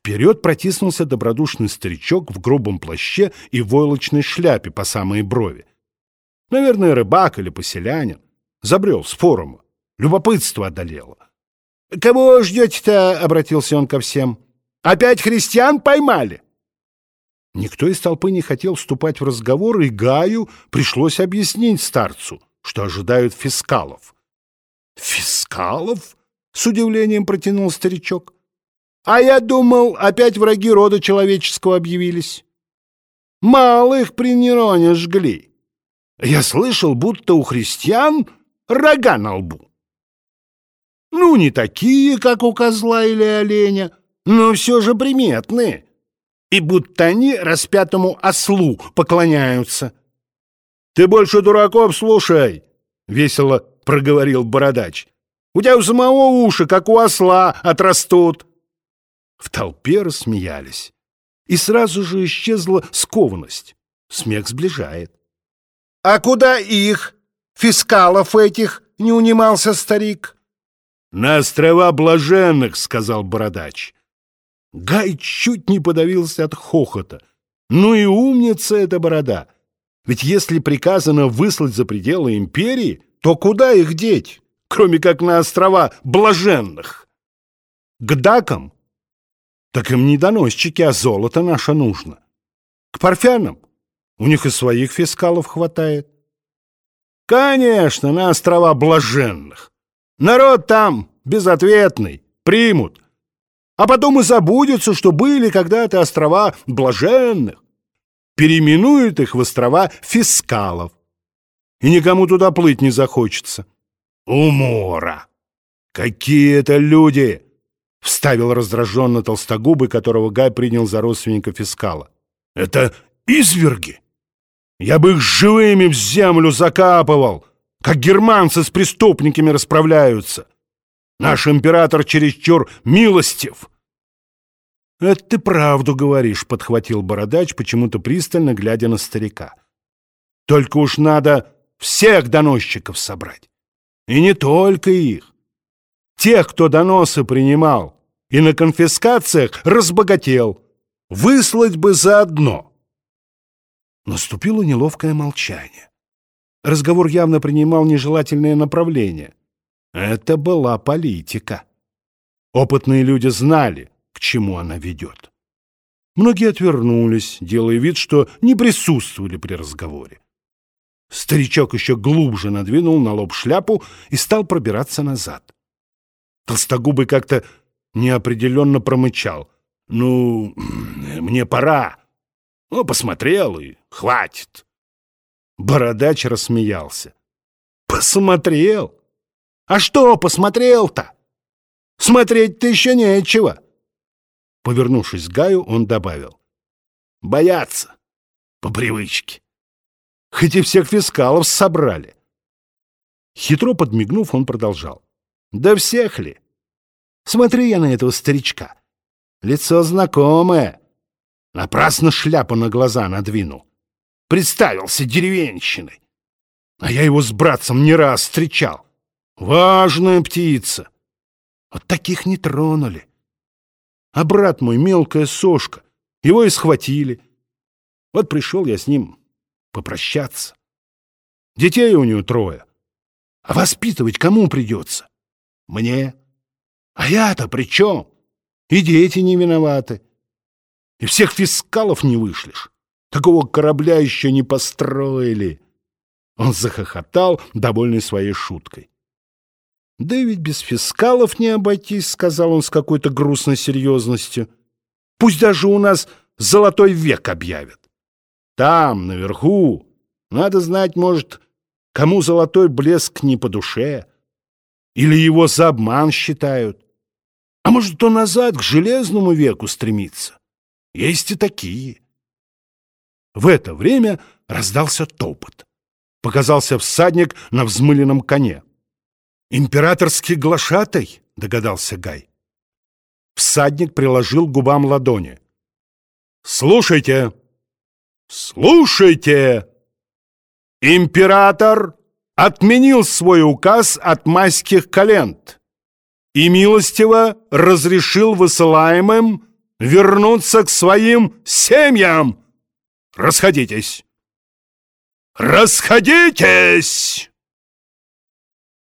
Вперед протиснулся добродушный старичок в грубом плаще и войлочной шляпе по самой брови. Наверное, рыбак или поселянин. Забрел с форума. Любопытство одолело. «Кого ждете-то?» — обратился он ко всем. «Опять христиан поймали?» Никто из толпы не хотел вступать в разговор, и Гаю пришлось объяснить старцу, что ожидают фискалов. «Фискалов?» — с удивлением протянул старичок. «А я думал, опять враги рода человеческого объявились. Мало их при Нероне жгли. Я слышал, будто у христиан рога на лбу. Ну, не такие, как у козла или оленя, но все же приметные. И будто они распятому ослу поклоняются. — Ты больше дураков слушай, — весело проговорил бородач. — У тебя у самого уши, как у осла, отрастут. В толпе рассмеялись. И сразу же исчезла скованность. Смех сближает. — А куда их, фискалов этих, не унимался старик? — На острова блаженных, — сказал бородач. Гай чуть не подавился от хохота. Ну и умница эта борода. Ведь если приказано выслать за пределы империи, то куда их деть, кроме как на острова блаженных? К дакам? Так им не доносчики, а золото наше нужно. К парфянам? У них и своих фискалов хватает. Конечно, на острова блаженных. Народ там безответный, примут а потом и забудется, что были когда-то острова блаженных, переименуют их в острова фискалов, и никому туда плыть не захочется. Умора! Какие это люди! — вставил раздраженно толстогубый, которого Гай принял за родственника фискала. «Это изверги! Я бы их живыми в землю закапывал, как германцы с преступниками расправляются!» Наш император чересчур милостив. — Это ты правду говоришь, — подхватил бородач, почему-то пристально глядя на старика. — Только уж надо всех доносчиков собрать. И не только их. Тех, кто доносы принимал и на конфискациях разбогател. Выслать бы заодно. Наступило неловкое молчание. Разговор явно принимал нежелательное направление. Это была политика. Опытные люди знали, к чему она ведет. Многие отвернулись, делая вид, что не присутствовали при разговоре. Старичок еще глубже надвинул на лоб шляпу и стал пробираться назад. Толстогубый как-то неопределенно промычал. «Ну, мне пора. Ну, посмотрел и хватит». Бородач рассмеялся. «Посмотрел? А что посмотрел-то? Смотреть-то еще нечего. Повернувшись к Гаю, он добавил. Боятся. По привычке. Хоть и всех фискалов собрали. Хитро подмигнув, он продолжал. Да всех ли? Смотри я на этого старичка. Лицо знакомое. Напрасно шляпу на глаза надвинул. Представился деревенщиной. А я его с братцем не раз встречал. Важная птица. Вот таких не тронули. А брат мой мелкая сошка. Его и схватили. Вот пришел я с ним попрощаться. Детей у него трое. А воспитывать кому придется? Мне. А я-то при чем? И дети не виноваты. И всех фискалов не вышлешь. Такого корабля еще не построили. Он захохотал, довольный своей шуткой. «Да ведь без фискалов не обойтись», — сказал он с какой-то грустной серьезностью. «Пусть даже у нас золотой век объявят. Там, наверху, надо знать, может, кому золотой блеск не по душе. Или его за обман считают. А может, то назад к железному веку стремиться. Есть и такие». В это время раздался топот. Показался всадник на взмыленном коне. «Императорский глашатай?» — догадался Гай. Всадник приложил губам ладони. «Слушайте! Слушайте! Император отменил свой указ от майских календ и милостиво разрешил высылаемым вернуться к своим семьям. Расходитесь! Расходитесь!